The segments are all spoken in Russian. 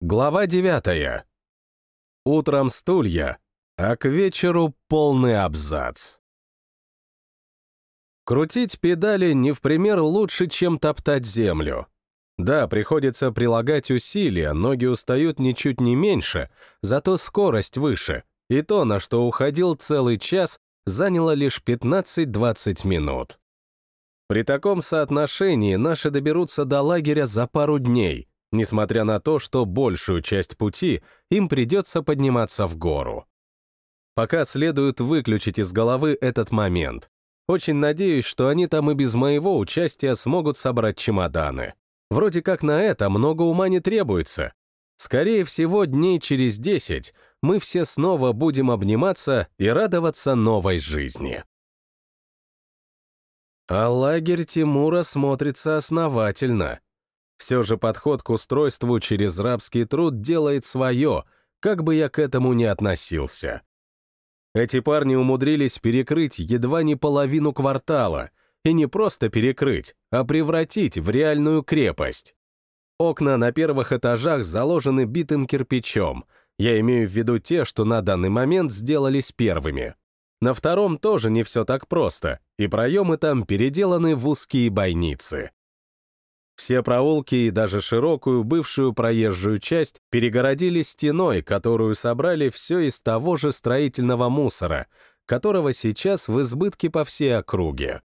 Глава девятая. Утром стулья, а к вечеру полный абзац. Крутить педали не в пример лучше, чем топтать землю. Да, приходится прилагать усилия, ноги устают ничуть не меньше, зато скорость выше, и то, на что уходил целый час, заняло лишь 15-20 минут. При таком соотношении наши доберутся до лагеря за пару дней, несмотря на то, что большую часть пути им придется подниматься в гору. Пока следует выключить из головы этот момент. Очень надеюсь, что они там и без моего участия смогут собрать чемоданы. Вроде как на это много ума не требуется. Скорее всего, дней через десять мы все снова будем обниматься и радоваться новой жизни. А лагерь Тимура смотрится основательно — все же подход к устройству через рабский труд делает свое, как бы я к этому ни относился. Эти парни умудрились перекрыть едва не половину квартала, и не просто перекрыть, а превратить в реальную крепость. Окна на первых этажах заложены битым кирпичом, я имею в виду те, что на данный момент сделались первыми. На втором тоже не все так просто, и проемы там переделаны в узкие бойницы. Все проулки и даже широкую бывшую проезжую часть перегородили стеной, которую собрали все из того же строительного мусора, которого сейчас в избытке по всей округе.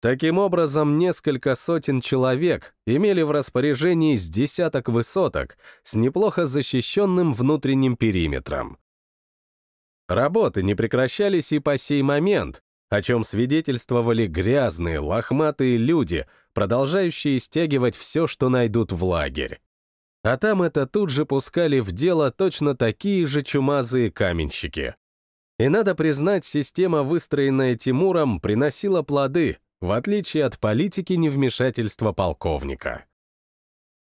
Таким образом, несколько сотен человек имели в распоряжении с десяток высоток с неплохо защищенным внутренним периметром. Работы не прекращались и по сей момент, о чем свидетельствовали грязные, лохматые люди, продолжающие стягивать все, что найдут в лагерь. А там это тут же пускали в дело точно такие же чумазые каменщики. И надо признать, система, выстроенная Тимуром, приносила плоды, в отличие от политики невмешательства полковника.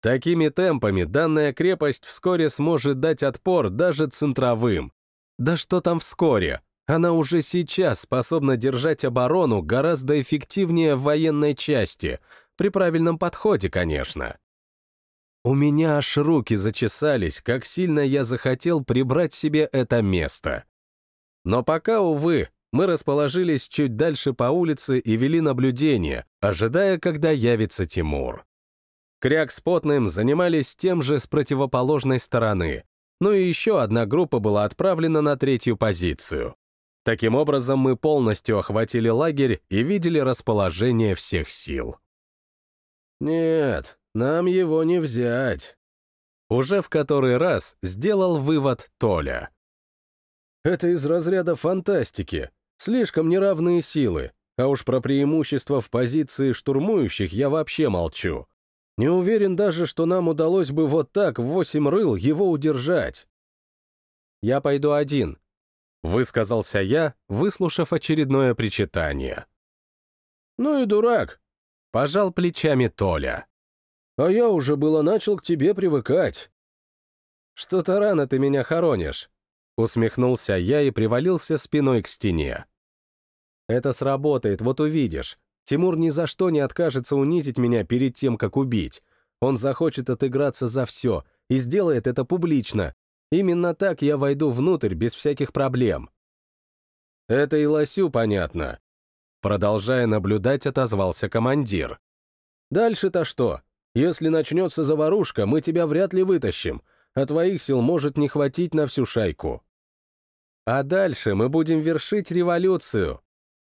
Такими темпами данная крепость вскоре сможет дать отпор даже центровым. Да что там вскоре? Она уже сейчас способна держать оборону гораздо эффективнее в военной части, при правильном подходе, конечно. У меня аж руки зачесались, как сильно я захотел прибрать себе это место. Но пока, увы, мы расположились чуть дальше по улице и вели наблюдение, ожидая, когда явится Тимур. Кряк с Потным занимались тем же с противоположной стороны, ну и еще одна группа была отправлена на третью позицию. Таким образом, мы полностью охватили лагерь и видели расположение всех сил. «Нет, нам его не взять», — уже в который раз сделал вывод Толя. «Это из разряда фантастики. Слишком неравные силы, а уж про преимущество в позиции штурмующих я вообще молчу. Не уверен даже, что нам удалось бы вот так в восемь рыл его удержать». «Я пойду один», Высказался я, выслушав очередное причитание. «Ну и дурак!» — пожал плечами Толя. «А я уже было начал к тебе привыкать». «Что-то рано ты меня хоронишь», — усмехнулся я и привалился спиной к стене. «Это сработает, вот увидишь. Тимур ни за что не откажется унизить меня перед тем, как убить. Он захочет отыграться за все и сделает это публично, Именно так я войду внутрь без всяких проблем. Это и Лосю понятно. Продолжая наблюдать, отозвался командир. Дальше-то что? Если начнется заварушка, мы тебя вряд ли вытащим, а твоих сил может не хватить на всю шайку. А дальше мы будем вершить революцию.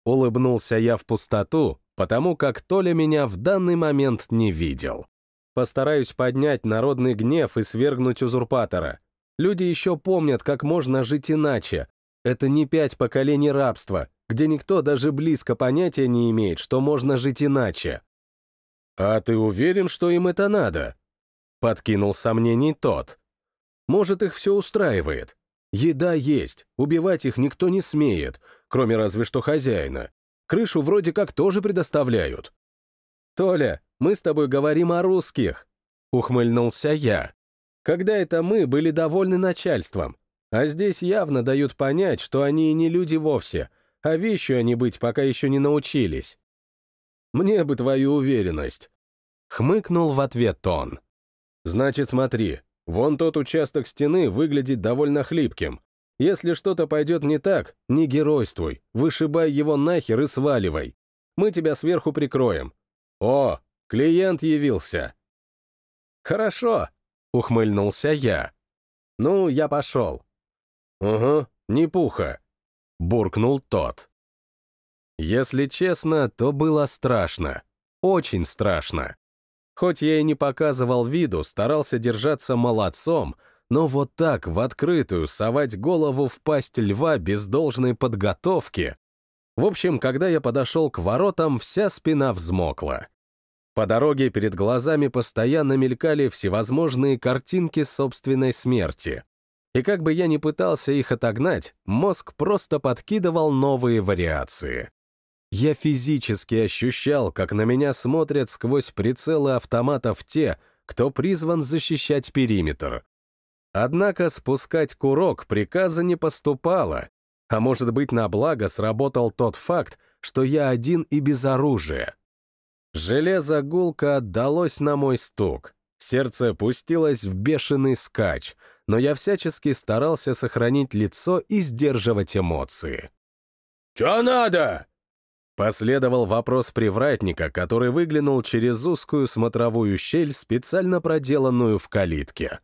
Улыбнулся я в пустоту, потому как Толя меня в данный момент не видел. Постараюсь поднять народный гнев и свергнуть узурпатора. Люди еще помнят, как можно жить иначе. Это не пять поколений рабства, где никто даже близко понятия не имеет, что можно жить иначе. «А ты уверен, что им это надо?» Подкинул сомнений тот. «Может, их все устраивает. Еда есть, убивать их никто не смеет, кроме разве что хозяина. Крышу вроде как тоже предоставляют». «Толя, мы с тобой говорим о русских», — ухмыльнулся я когда это мы были довольны начальством, а здесь явно дают понять, что они и не люди вовсе, а вещью они быть пока еще не научились. Мне бы твою уверенность. Хмыкнул в ответ он. Значит, смотри, Вон тот участок стены выглядит довольно хлипким. Если что-то пойдет не так, не геройствуй, вышибай его нахер и сваливай. Мы тебя сверху прикроем. О, клиент явился. Хорошо, ухмыльнулся я. Ну, я пошел. Угу, не пуха, буркнул тот. Если честно, то было страшно. Очень страшно. Хоть я и не показывал виду, старался держаться молодцом, но вот так в открытую совать голову в пасть льва без должной подготовки. В общем, когда я подошел к воротам, вся спина взмокла. По дороге перед глазами постоянно мелькали всевозможные картинки собственной смерти. И как бы я ни пытался их отогнать, мозг просто подкидывал новые вариации. Я физически ощущал, как на меня смотрят сквозь прицелы автоматов те, кто призван защищать периметр. Однако спускать курок приказа не поступало, а может быть на благо сработал тот факт, что я один и без оружия. Железо гулко отдалось на мой стук. Сердце пустилось в бешеный скач, но я всячески старался сохранить лицо и сдерживать эмоции. «Чё надо?» Последовал вопрос привратника, который выглянул через узкую смотровую щель, специально проделанную в калитке.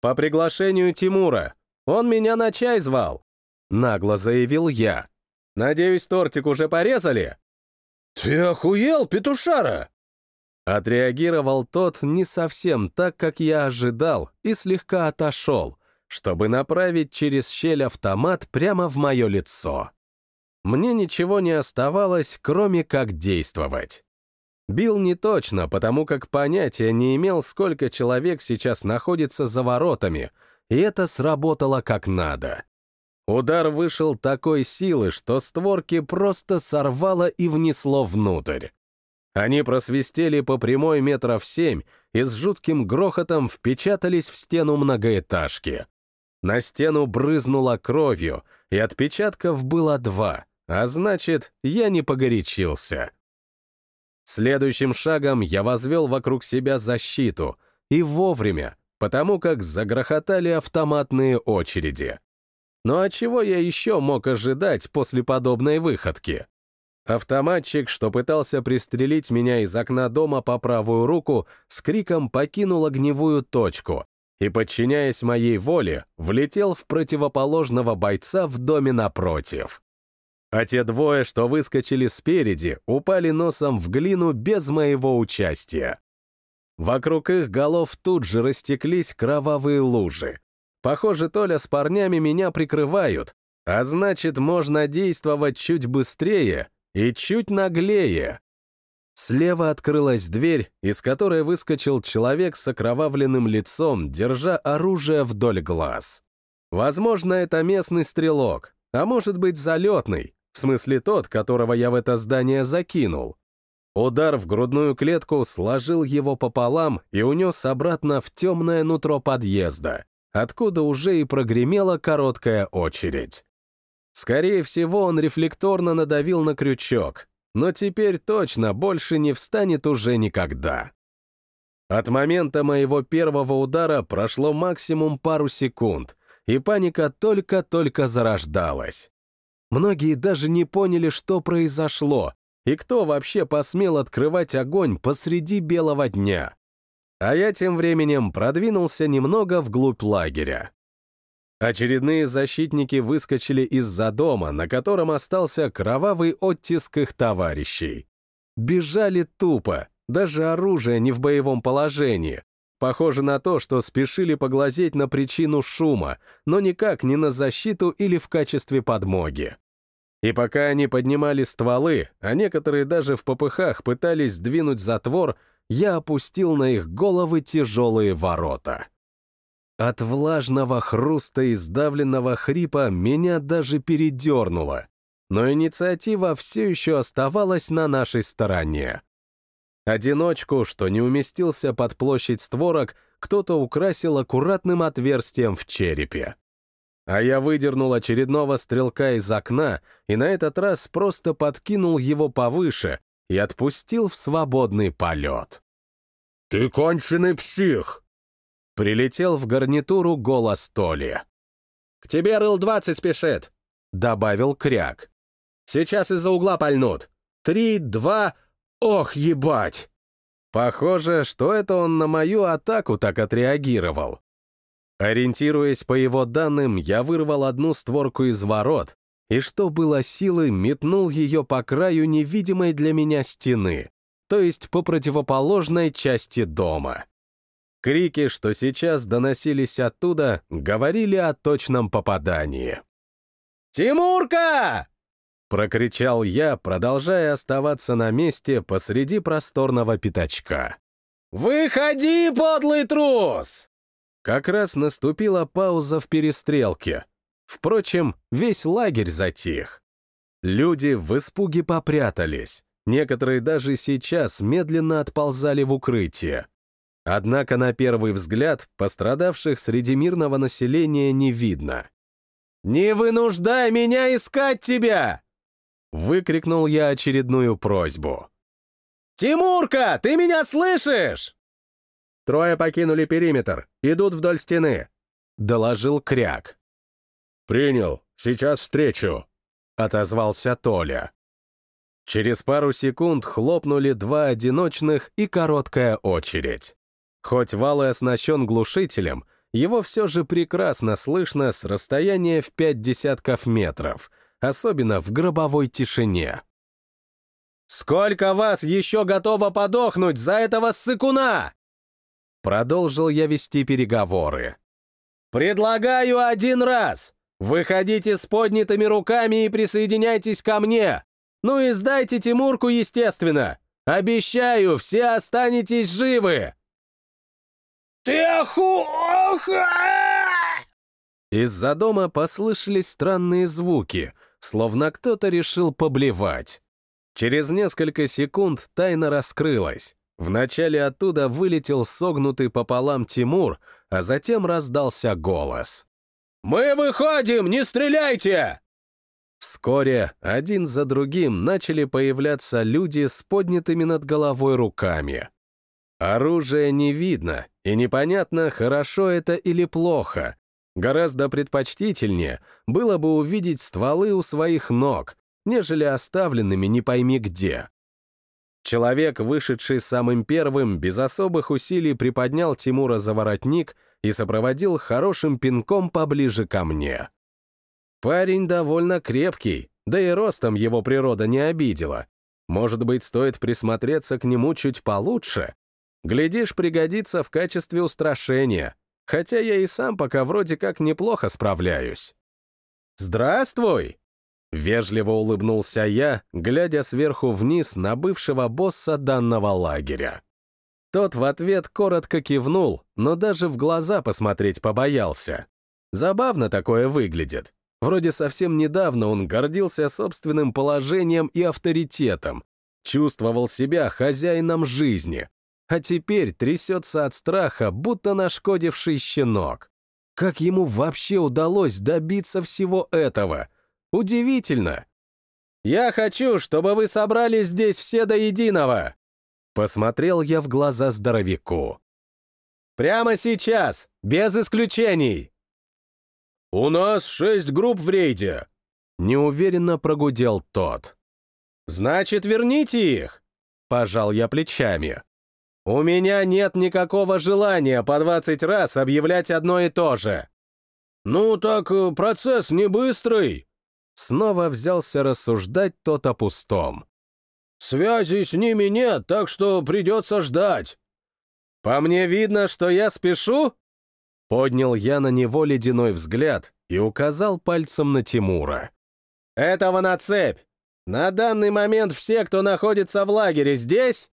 «По приглашению Тимура. Он меня на чай звал», — нагло заявил я. «Надеюсь, тортик уже порезали?» «Ты охуел, петушара?» Отреагировал тот не совсем так, как я ожидал, и слегка отошел, чтобы направить через щель автомат прямо в мое лицо мне ничего не оставалось, кроме как действовать. Бил не точно, потому как понятия не имел, сколько человек сейчас находится за воротами, и это сработало как надо. Удар вышел такой силы, что створки просто сорвало и внесло внутрь. Они просвистели по прямой метров семь и с жутким грохотом впечатались в стену многоэтажки. На стену брызнуло кровью, и отпечатков было два, а значит, я не погорячился. Следующим шагом я возвел вокруг себя защиту, и вовремя, потому как загрохотали автоматные очереди. Ну а чего я еще мог ожидать после подобной выходки? Автоматчик, что пытался пристрелить меня из окна дома по правую руку, с криком покинул огневую точку и, подчиняясь моей воле, влетел в противоположного бойца в доме напротив. А те двое, что выскочили спереди, упали носом в глину без моего участия. Вокруг их голов тут же растеклись кровавые лужи. Похоже, Толя с парнями меня прикрывают, а значит, можно действовать чуть быстрее и чуть наглее. Слева открылась дверь, из которой выскочил человек с окровавленным лицом, держа оружие вдоль глаз. Возможно, это местный стрелок, а может быть, залетный, в смысле тот, которого я в это здание закинул. Удар в грудную клетку сложил его пополам и унес обратно в темное нутро подъезда, откуда уже и прогремела короткая очередь. Скорее всего, он рефлекторно надавил на крючок, но теперь точно больше не встанет уже никогда. От момента моего первого удара прошло максимум пару секунд, и паника только-только зарождалась. Многие даже не поняли, что произошло, и кто вообще посмел открывать огонь посреди белого дня. А я тем временем продвинулся немного вглубь лагеря. Очередные защитники выскочили из-за дома, на котором остался кровавый оттиск их товарищей. Бежали тупо, даже оружие не в боевом положении. Похоже на то, что спешили поглазеть на причину шума, но никак не на защиту или в качестве подмоги. И пока они поднимали стволы, а некоторые даже в попыхах пытались сдвинуть затвор, я опустил на их головы тяжелые ворота. От влажного хруста и сдавленного хрипа меня даже передернуло, но инициатива все еще оставалась на нашей стороне. Одиночку, что не уместился под площадь створок, кто-то украсил аккуратным отверстием в черепе. А я выдернул очередного стрелка из окна и на этот раз просто подкинул его повыше и отпустил в свободный полет. «Ты конченый псих!» Прилетел в гарнитуру голос Толи. «К тебе рыл-20 спешит», — добавил Кряк. «Сейчас из-за угла пальнут. Три, два... Ох, ебать!» Похоже, что это он на мою атаку так отреагировал. Ориентируясь по его данным, я вырвал одну створку из ворот и, что было силы, метнул ее по краю невидимой для меня стены, то есть по противоположной части дома. Крики, что сейчас доносились оттуда, говорили о точном попадании. «Тимурка!» — прокричал я, продолжая оставаться на месте посреди просторного пятачка. «Выходи, подлый трус!» Как раз наступила пауза в перестрелке. Впрочем, весь лагерь затих. Люди в испуге попрятались. Некоторые даже сейчас медленно отползали в укрытие. Однако на первый взгляд пострадавших среди мирного населения не видно. «Не вынуждай меня искать тебя!» Выкрикнул я очередную просьбу. «Тимурка, ты меня слышишь?» Трое покинули периметр, идут вдоль стены», — доложил Кряк. «Принял, сейчас встречу», — отозвался Толя. Через пару секунд хлопнули два одиночных и короткая очередь. Хоть вал и оснащен глушителем, его все же прекрасно слышно с расстояния в пять десятков метров, особенно в гробовой тишине. «Сколько вас еще готово подохнуть за этого ссыкуна?» Продолжил я вести переговоры. «Предлагаю один раз! Выходите с поднятыми руками и присоединяйтесь ко мне! Ну и сдайте Тимурку, естественно! Обещаю, все останетесь живы!» «Ты оху... Из-за дома послышались странные звуки, словно кто-то решил поблевать. Через несколько секунд тайна раскрылась. Вначале оттуда вылетел согнутый пополам Тимур, а затем раздался голос. «Мы выходим! Не стреляйте!» Вскоре один за другим начали появляться люди с поднятыми над головой руками. Оружия не видно, и непонятно, хорошо это или плохо. Гораздо предпочтительнее было бы увидеть стволы у своих ног, нежели оставленными не пойми где. Человек, вышедший самым первым, без особых усилий приподнял Тимура за воротник и сопроводил хорошим пинком поближе ко мне. Парень довольно крепкий, да и ростом его природа не обидела. Может быть, стоит присмотреться к нему чуть получше? Глядишь, пригодится в качестве устрашения, хотя я и сам пока вроде как неплохо справляюсь. «Здравствуй!» Вежливо улыбнулся я, глядя сверху вниз на бывшего босса данного лагеря. Тот в ответ коротко кивнул, но даже в глаза посмотреть побоялся. Забавно такое выглядит. Вроде совсем недавно он гордился собственным положением и авторитетом, чувствовал себя хозяином жизни, а теперь трясется от страха, будто нашкодивший щенок. Как ему вообще удалось добиться всего этого — Удивительно. «Я хочу, чтобы вы собрались здесь все до единого!» Посмотрел я в глаза здоровяку. «Прямо сейчас, без исключений!» «У нас шесть групп в рейде!» Неуверенно прогудел тот. «Значит, верните их!» Пожал я плечами. «У меня нет никакого желания по двадцать раз объявлять одно и то же!» «Ну так э, процесс не быстрый!» Снова взялся рассуждать тот о пустом. «Связи с ними нет, так что придется ждать». «По мне видно, что я спешу?» Поднял я на него ледяной взгляд и указал пальцем на Тимура. «Этого на цепь! На данный момент все, кто находится в лагере, здесь?»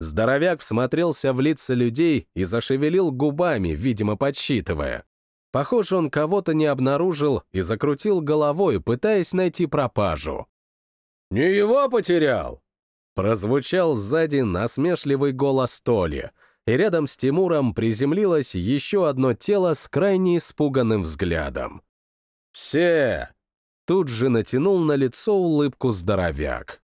Здоровяк всмотрелся в лица людей и зашевелил губами, видимо, подсчитывая. Похоже, он кого-то не обнаружил и закрутил головой, пытаясь найти пропажу. «Не его потерял!» Прозвучал сзади насмешливый голос Толи, и рядом с Тимуром приземлилось еще одно тело с крайне испуганным взглядом. «Все!» Тут же натянул на лицо улыбку здоровяк.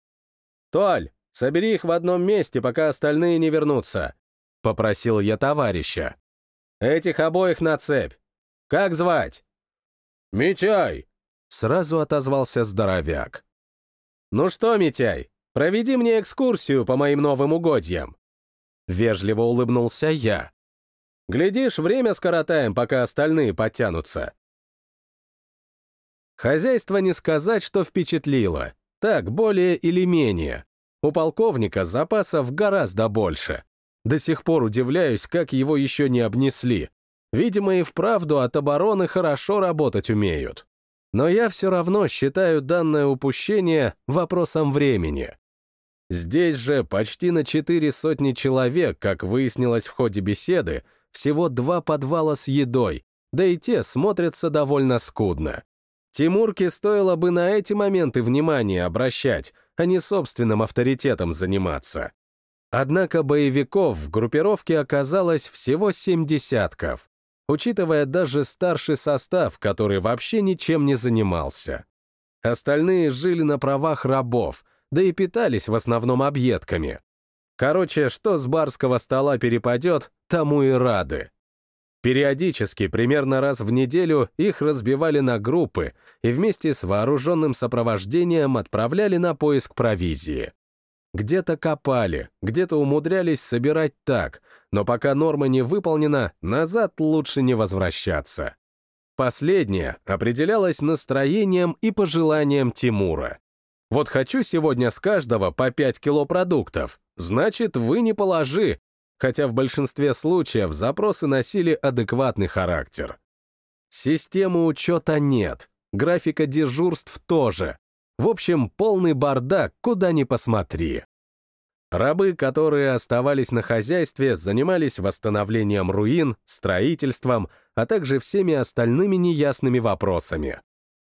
«Толь, собери их в одном месте, пока остальные не вернутся», — попросил я товарища. Этих обоих на цепь. Как звать?» «Митяй!» — сразу отозвался здоровяк. «Ну что, Митяй, проведи мне экскурсию по моим новым угодьям». Вежливо улыбнулся я. «Глядишь, время скоротаем, пока остальные подтянутся». Хозяйство не сказать, что впечатлило. Так, более или менее. У полковника запасов гораздо больше. До сих пор удивляюсь, как его еще не обнесли. Видимо, и вправду от обороны хорошо работать умеют. Но я все равно считаю данное упущение вопросом времени. Здесь же почти на четыре сотни человек, как выяснилось в ходе беседы, всего два подвала с едой, да и те смотрятся довольно скудно. Тимурке стоило бы на эти моменты внимание обращать, а не собственным авторитетом заниматься. Однако боевиков в группировке оказалось всего семь десятков, учитывая даже старший состав, который вообще ничем не занимался. Остальные жили на правах рабов, да и питались в основном объедками. Короче, что с барского стола перепадет, тому и рады. Периодически, примерно раз в неделю, их разбивали на группы и вместе с вооруженным сопровождением отправляли на поиск провизии. Где-то копали, где-то умудрялись собирать так, но пока норма не выполнена, назад лучше не возвращаться. Последнее определялось настроением и пожеланием Тимура. Вот хочу сегодня с каждого по 5 кило продуктов, значит, вы не положи, хотя в большинстве случаев запросы носили адекватный характер. Системы учета нет, графика дежурств тоже, в общем, полный бардак, куда ни посмотри. Рабы, которые оставались на хозяйстве, занимались восстановлением руин, строительством, а также всеми остальными неясными вопросами.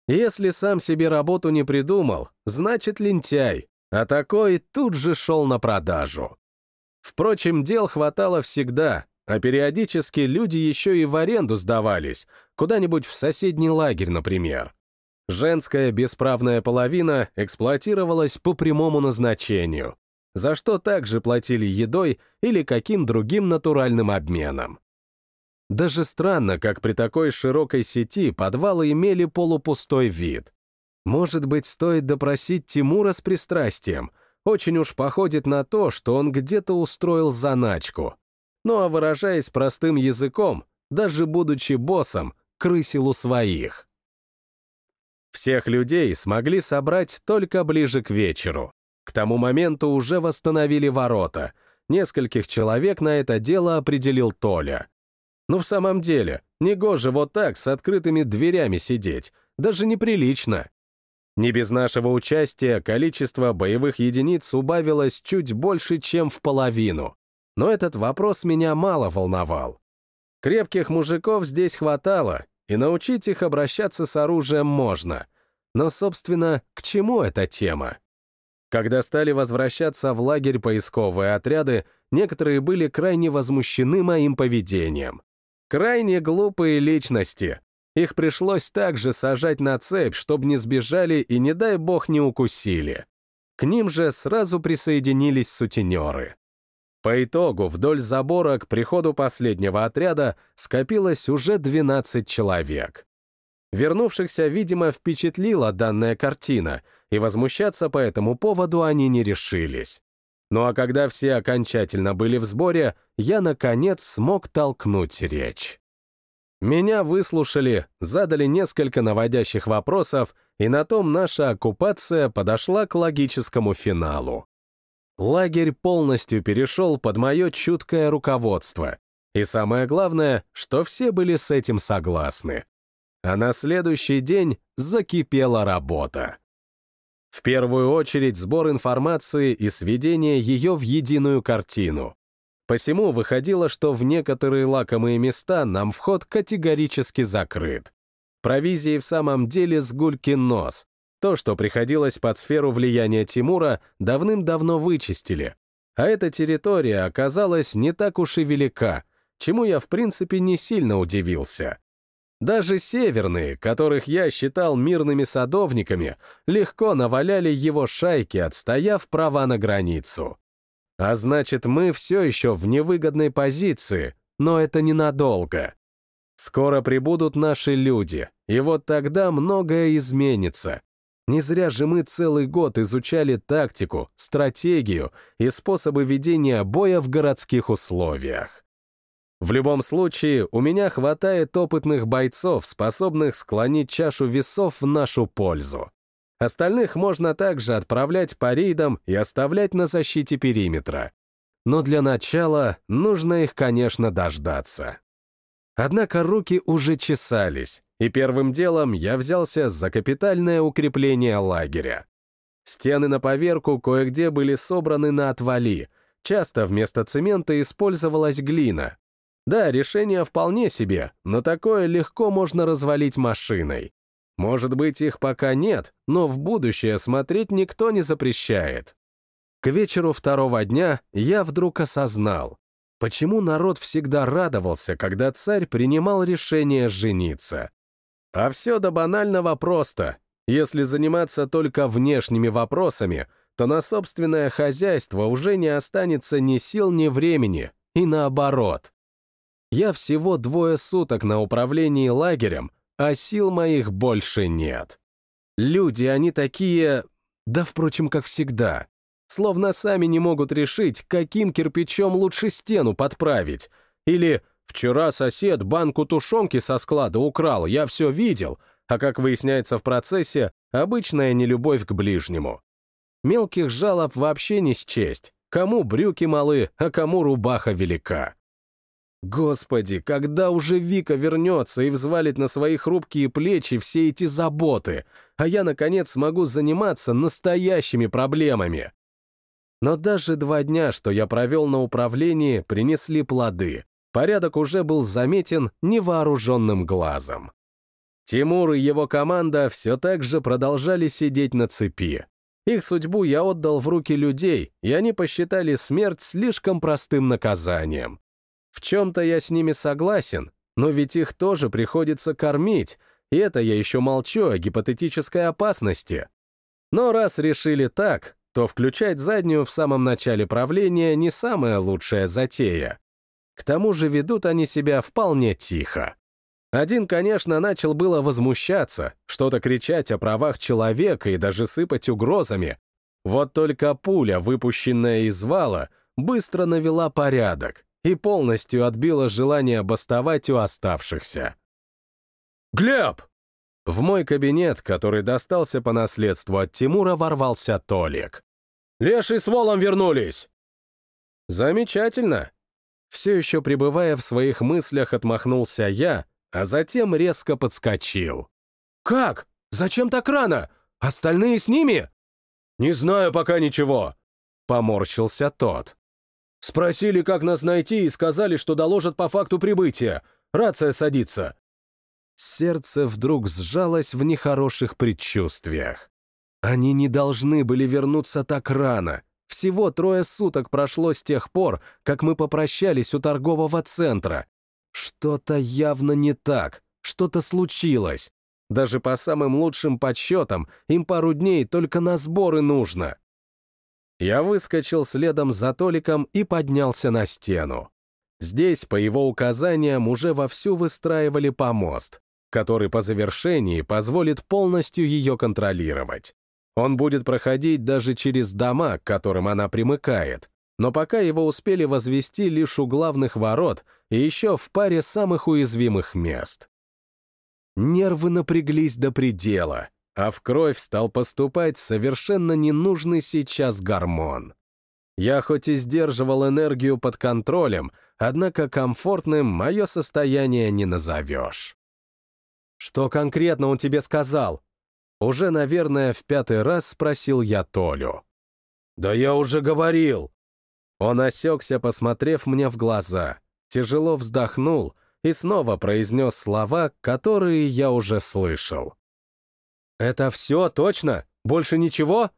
Если сам себе работу не придумал, значит лентяй, а такой тут же шел на продажу. Впрочем, дел хватало всегда, а периодически люди еще и в аренду сдавались, куда-нибудь в соседний лагерь, например. Женская бесправная половина эксплуатировалась по прямому назначению, за что также платили едой или каким другим натуральным обменом. Даже странно, как при такой широкой сети подвалы имели полупустой вид. Может быть, стоит допросить Тимура с пристрастием. Очень уж походит на то, что он где-то устроил заначку. Ну а выражаясь простым языком, даже будучи боссом, крысил у своих. Всех людей смогли собрать только ближе к вечеру. К тому моменту уже восстановили ворота. Нескольких человек на это дело определил Толя. Ну, в самом деле, негоже вот так с открытыми дверями сидеть. Даже неприлично. Не без нашего участия количество боевых единиц убавилось чуть больше, чем в половину. Но этот вопрос меня мало волновал. Крепких мужиков здесь хватало, и научить их обращаться с оружием можно. Но, собственно, к чему эта тема? Когда стали возвращаться в лагерь поисковые отряды, некоторые были крайне возмущены моим поведением. Крайне глупые личности. Их пришлось также сажать на цепь, чтобы не сбежали и, не дай бог, не укусили. К ним же сразу присоединились сутенеры. По итогу вдоль забора к приходу последнего отряда скопилось уже 12 человек. Вернувшихся, видимо, впечатлила данная картина, и возмущаться по этому поводу они не решились. Ну а когда все окончательно были в сборе, я, наконец, смог толкнуть речь. Меня выслушали, задали несколько наводящих вопросов, и на том наша оккупация подошла к логическому финалу. Лагерь полностью перешел под мое чуткое руководство. И самое главное, что все были с этим согласны. А на следующий день закипела работа. В первую очередь сбор информации и сведение ее в единую картину. Посему выходило, что в некоторые лакомые места нам вход категорически закрыт. Провизии в самом деле с гулькин нос, то, что приходилось под сферу влияния Тимура, давным-давно вычистили. А эта территория оказалась не так уж и велика, чему я, в принципе, не сильно удивился. Даже северные, которых я считал мирными садовниками, легко наваляли его шайки, отстояв права на границу. А значит, мы все еще в невыгодной позиции, но это ненадолго. Скоро прибудут наши люди, и вот тогда многое изменится. Не зря же мы целый год изучали тактику, стратегию и способы ведения боя в городских условиях. В любом случае, у меня хватает опытных бойцов, способных склонить чашу весов в нашу пользу. Остальных можно также отправлять по рейдам и оставлять на защите периметра. Но для начала нужно их, конечно, дождаться. Однако руки уже чесались, и первым делом я взялся за капитальное укрепление лагеря. Стены на поверку кое-где были собраны на отвали, часто вместо цемента использовалась глина. Да, решение вполне себе, но такое легко можно развалить машиной. Может быть, их пока нет, но в будущее смотреть никто не запрещает. К вечеру второго дня я вдруг осознал, почему народ всегда радовался, когда царь принимал решение жениться. А все до банального просто. Если заниматься только внешними вопросами, то на собственное хозяйство уже не останется ни сил, ни времени, и наоборот. Я всего двое суток на управлении лагерем, а сил моих больше нет. Люди, они такие... Да, впрочем, как всегда. Словно сами не могут решить, каким кирпичом лучше стену подправить. Или «Вчера сосед банку тушенки со склада украл, я все видел», а, как выясняется в процессе, обычная нелюбовь к ближнему. Мелких жалоб вообще не счесть. Кому брюки малы, а кому рубаха велика. Господи, когда уже Вика вернется и взвалит на свои хрупкие плечи все эти заботы, а я, наконец, смогу заниматься настоящими проблемами? Но даже два дня, что я провел на управлении, принесли плоды. Порядок уже был заметен невооруженным глазом. Тимур и его команда все так же продолжали сидеть на цепи. Их судьбу я отдал в руки людей, и они посчитали смерть слишком простым наказанием. В чем-то я с ними согласен, но ведь их тоже приходится кормить, и это я еще молчу о гипотетической опасности. Но раз решили так, то включать заднюю в самом начале правления не самая лучшая затея. К тому же ведут они себя вполне тихо. Один, конечно, начал было возмущаться, что-то кричать о правах человека и даже сыпать угрозами. Вот только пуля, выпущенная из вала, быстро навела порядок, и полностью отбило желание бастовать у оставшихся. «Глеб!» В мой кабинет, который достался по наследству от Тимура, ворвался Толик. «Леший с Волом вернулись!» «Замечательно!» Все еще пребывая в своих мыслях, отмахнулся я, а затем резко подскочил. «Как? Зачем так рано? Остальные с ними?» «Не знаю пока ничего», — поморщился тот. Спросили, как нас найти, и сказали, что доложат по факту прибытия. Рация садится. Сердце вдруг сжалось в нехороших предчувствиях. Они не должны были вернуться так рано. Всего трое суток прошло с тех пор, как мы попрощались у торгового центра. Что-то явно не так, что-то случилось. Даже по самым лучшим подсчетам им пару дней только на сборы нужно. Я выскочил следом за Толиком и поднялся на стену. Здесь, по его указаниям, уже вовсю выстраивали помост, который по завершении позволит полностью ее контролировать. Он будет проходить даже через дома, к которым она примыкает, но пока его успели возвести лишь у главных ворот и еще в паре самых уязвимых мест. Нервы напряглись до предела — а в кровь стал поступать совершенно ненужный сейчас гормон. Я хоть и сдерживал энергию под контролем, однако комфортным мое состояние не назовешь. «Что конкретно он тебе сказал?» Уже, наверное, в пятый раз спросил я Толю. «Да я уже говорил!» Он осекся, посмотрев мне в глаза, тяжело вздохнул и снова произнес слова, которые я уже слышал. «Это все, точно? Больше ничего?»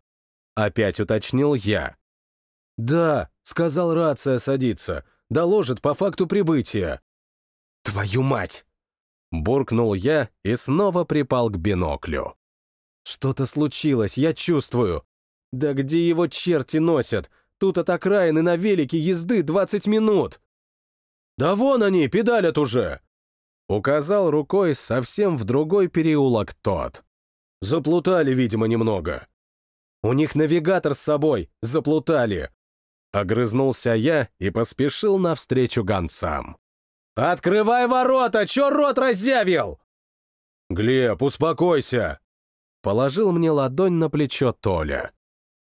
Опять уточнил я. «Да», — сказал рация садиться, доложит по факту прибытия. «Твою мать!» Буркнул я и снова припал к биноклю. «Что-то случилось, я чувствую. Да где его черти носят? Тут от окраины на велике езды 20 минут!» «Да вон они, педалят уже!» Указал рукой совсем в другой переулок тот. «Заплутали, видимо, немного». «У них навигатор с собой, заплутали!» Огрызнулся я и поспешил навстречу гонцам. «Открывай ворота! Чё рот разъявил?» «Глеб, успокойся!» Положил мне ладонь на плечо Толя.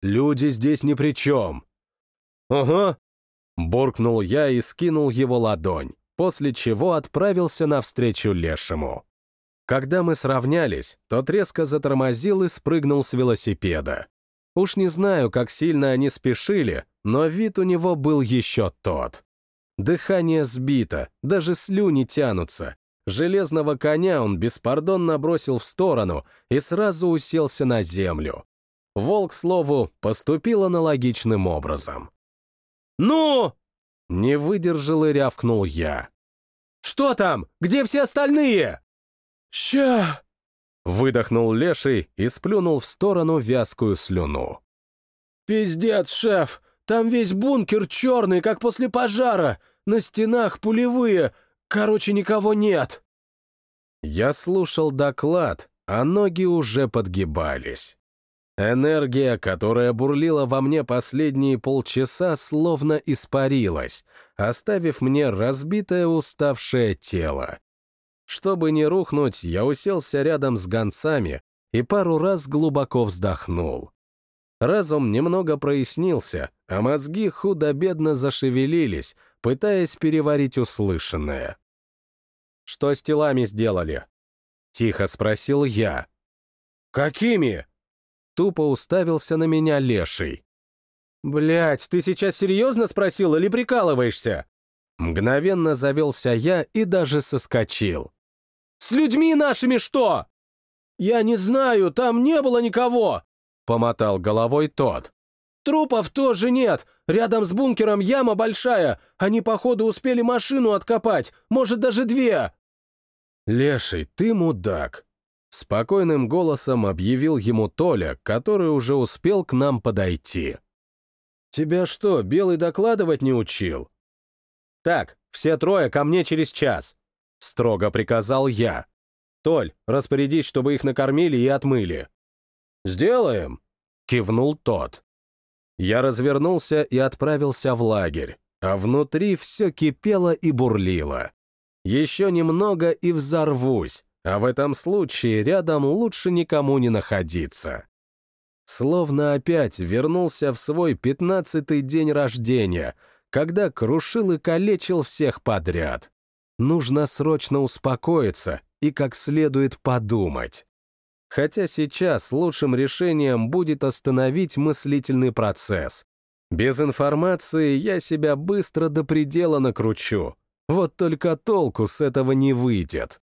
«Люди здесь ни при чем!» «Ага!» Буркнул я и скинул его ладонь, после чего отправился навстречу лешему. Когда мы сравнялись, тот резко затормозил и спрыгнул с велосипеда. Уж не знаю, как сильно они спешили, но вид у него был еще тот. Дыхание сбито, даже слюни тянутся. Железного коня он беспардонно бросил в сторону и сразу уселся на землю. Волк, слову, поступил аналогичным образом. «Ну!» — не выдержал и рявкнул я. «Что там? Где все остальные?» «Ща!» — выдохнул леший и сплюнул в сторону вязкую слюну. «Пиздец, шеф! Там весь бункер черный, как после пожара! На стенах пулевые! Короче, никого нет!» Я слушал доклад, а ноги уже подгибались. Энергия, которая бурлила во мне последние полчаса, словно испарилась, оставив мне разбитое уставшее тело. Чтобы не рухнуть, я уселся рядом с гонцами и пару раз глубоко вздохнул. Разум немного прояснился, а мозги худо-бедно зашевелились, пытаясь переварить услышанное. «Что с телами сделали?» — тихо спросил я. «Какими?» Тупо уставился на меня леший. Блять, ты сейчас серьезно спросил или прикалываешься?» Мгновенно завелся я и даже соскочил. «С людьми нашими что?» «Я не знаю, там не было никого!» — помотал головой тот. «Трупов тоже нет. Рядом с бункером яма большая. Они, походу, успели машину откопать. Может, даже две». «Леший, ты мудак!» Спокойным голосом объявил ему Толя, который уже успел к нам подойти. «Тебя что, Белый докладывать не учил?» «Так, все трое ко мне через час», — строго приказал я. «Толь, распорядись, чтобы их накормили и отмыли». «Сделаем», — кивнул тот. Я развернулся и отправился в лагерь, а внутри все кипело и бурлило. Еще немного и взорвусь, а в этом случае рядом лучше никому не находиться. Словно опять вернулся в свой пятнадцатый день рождения, когда крушил и калечил всех подряд. Нужно срочно успокоиться и как следует подумать. Хотя сейчас лучшим решением будет остановить мыслительный процесс. Без информации я себя быстро до предела накручу. Вот только толку с этого не выйдет.